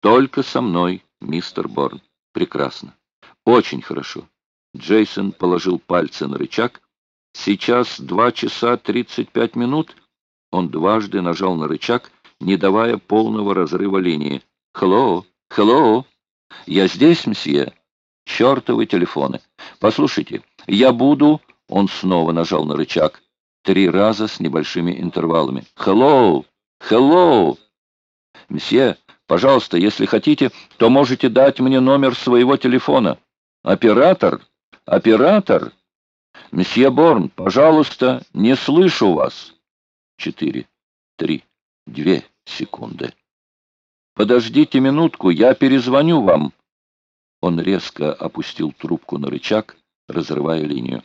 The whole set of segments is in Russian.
Только со мной, мистер Борн. Прекрасно. Очень хорошо. Джейсон положил пальцы на рычаг. Сейчас два часа тридцать пять минут. Он дважды нажал на рычаг, не давая полного разрыва линии. «Хеллоу! Хеллоу! Я здесь, мсье!» «Чертовы телефоны! Послушайте, я буду...» Он снова нажал на рычаг. Три раза с небольшими интервалами. «Хеллоу! Хеллоу!» «Мсье, пожалуйста, если хотите, то можете дать мне номер своего телефона. Оператор! Оператор! Мсье Борн, пожалуйста, не слышу вас!» Четыре, три, две секунды. «Подождите минутку, я перезвоню вам». Он резко опустил трубку на рычаг, разрывая линию.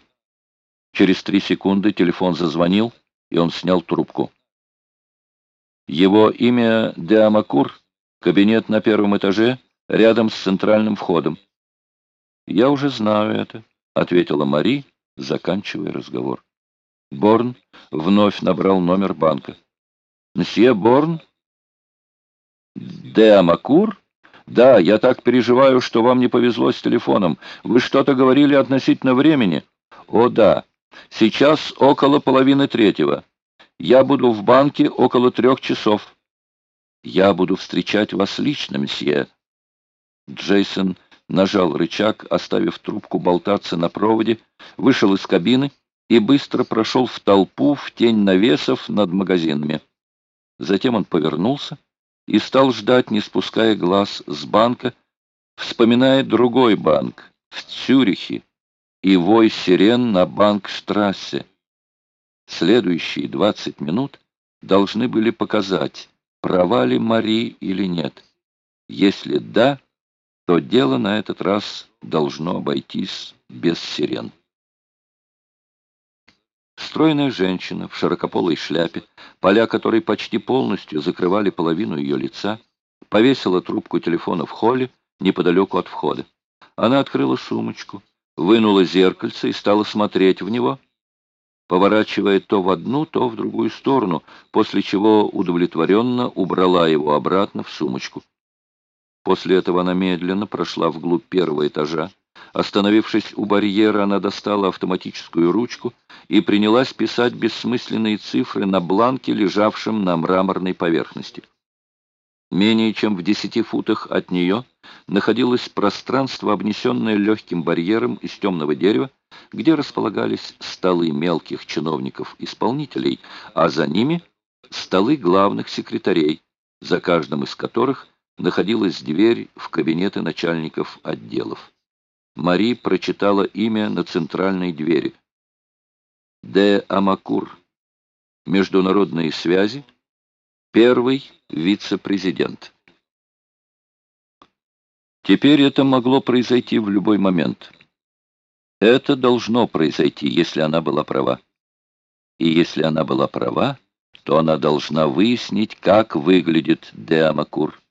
Через три секунды телефон зазвонил, и он снял трубку. Его имя Деамакур, кабинет на первом этаже, рядом с центральным входом. «Я уже знаю это», — ответила Мари, заканчивая разговор. Борн вновь набрал номер банка. «Мсье Борн?» «Деамакур?» «Да, я так переживаю, что вам не повезло с телефоном. Вы что-то говорили относительно времени?» «О, да. Сейчас около половины третьего. Я буду в банке около трех часов. Я буду встречать вас лично, месье. Джейсон нажал рычаг, оставив трубку болтаться на проводе, вышел из кабины и быстро прошел в толпу в тень навесов над магазинами. Затем он повернулся и стал ждать, не спуская глаз с банка, вспоминая другой банк в Цюрихе и вой сирен на Банкштрассе. Следующие 20 минут должны были показать, права ли Мари или нет. Если да, то дело на этот раз должно обойтись без сирен. Стройная женщина в широкополой шляпе, поля которой почти полностью закрывали половину ее лица, повесила трубку телефона в холле неподалеку от входа. Она открыла сумочку, вынула зеркальце и стала смотреть в него, поворачивая то в одну, то в другую сторону, после чего удовлетворенно убрала его обратно в сумочку. После этого она медленно прошла вглубь первого этажа. Остановившись у барьера, она достала автоматическую ручку и принялась писать бессмысленные цифры на бланке, лежавшем на мраморной поверхности. Менее чем в десяти футах от нее находилось пространство, обнесенное легким барьером из темного дерева, где располагались столы мелких чиновников-исполнителей, а за ними столы главных секретарей, за каждым из которых находилась дверь в кабинеты начальников отделов. Мари прочитала имя на центральной двери. Де Амакур. Международные связи. Первый вице-президент. Теперь это могло произойти в любой момент. Это должно произойти, если она была права. И если она была права, то она должна выяснить, как выглядит Деамакур.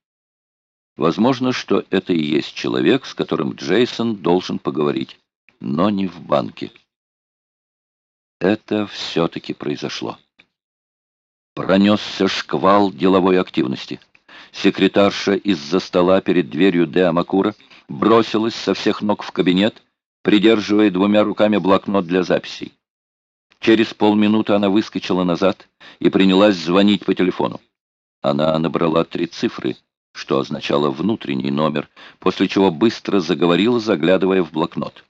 Возможно, что это и есть человек, с которым Джейсон должен поговорить, но не в банке. Это все-таки произошло. Пронесся шквал деловой активности. Секретарша из-за стола перед дверью Деамакура бросилась со всех ног в кабинет, придерживая двумя руками блокнот для записей. Через полминуты она выскочила назад и принялась звонить по телефону. Она набрала три цифры, что означало внутренний номер, после чего быстро заговорила, заглядывая в блокнот.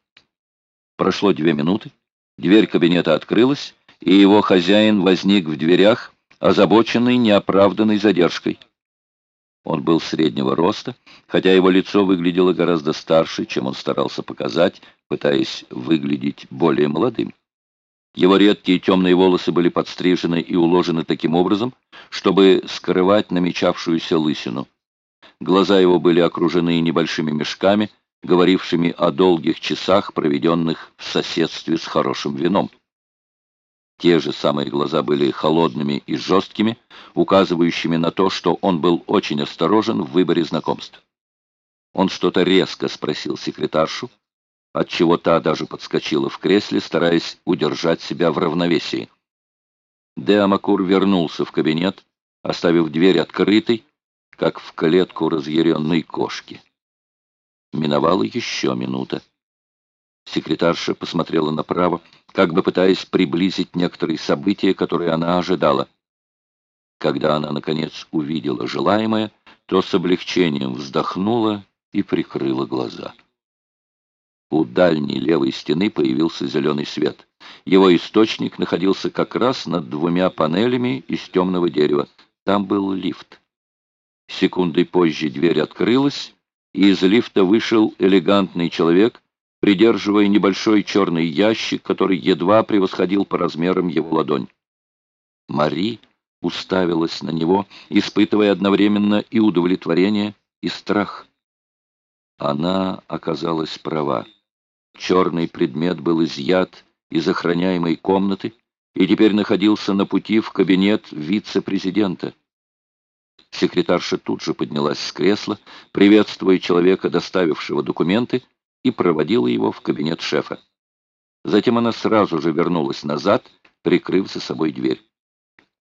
Прошло две минуты, дверь кабинета открылась, и его хозяин возник в дверях, озабоченный неоправданной задержкой. Он был среднего роста, хотя его лицо выглядело гораздо старше, чем он старался показать, пытаясь выглядеть более молодым. Его редкие темные волосы были подстрижены и уложены таким образом, чтобы скрывать намечавшуюся лысину. Глаза его были окружены небольшими мешками, говорившими о долгих часах, проведенных в соседстве с хорошим вином. Те же самые глаза были холодными и жесткими, указывающими на то, что он был очень осторожен в выборе знакомств. Он что-то резко спросил секретаршу, отчего та даже подскочила в кресле, стараясь удержать себя в равновесии. Деамакур вернулся в кабинет, оставив дверь открытой, как в клетку разъяренной кошки. Миновала еще минута. Секретарша посмотрела направо, как бы пытаясь приблизить некоторые события, которые она ожидала. Когда она, наконец, увидела желаемое, то с облегчением вздохнула и прикрыла глаза. У дальней левой стены появился зеленый свет. Его источник находился как раз над двумя панелями из темного дерева. Там был лифт. Секундой позже дверь открылась, и из лифта вышел элегантный человек, придерживая небольшой черный ящик, который едва превосходил по размерам его ладонь. Мари уставилась на него, испытывая одновременно и удовлетворение, и страх. Она оказалась права. Черный предмет был изъят из охраняемой комнаты и теперь находился на пути в кабинет вице-президента. Секретарша тут же поднялась с кресла, приветствуя человека, доставившего документы, и проводила его в кабинет шефа. Затем она сразу же вернулась назад, прикрыв за собой дверь.